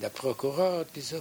la procureure des,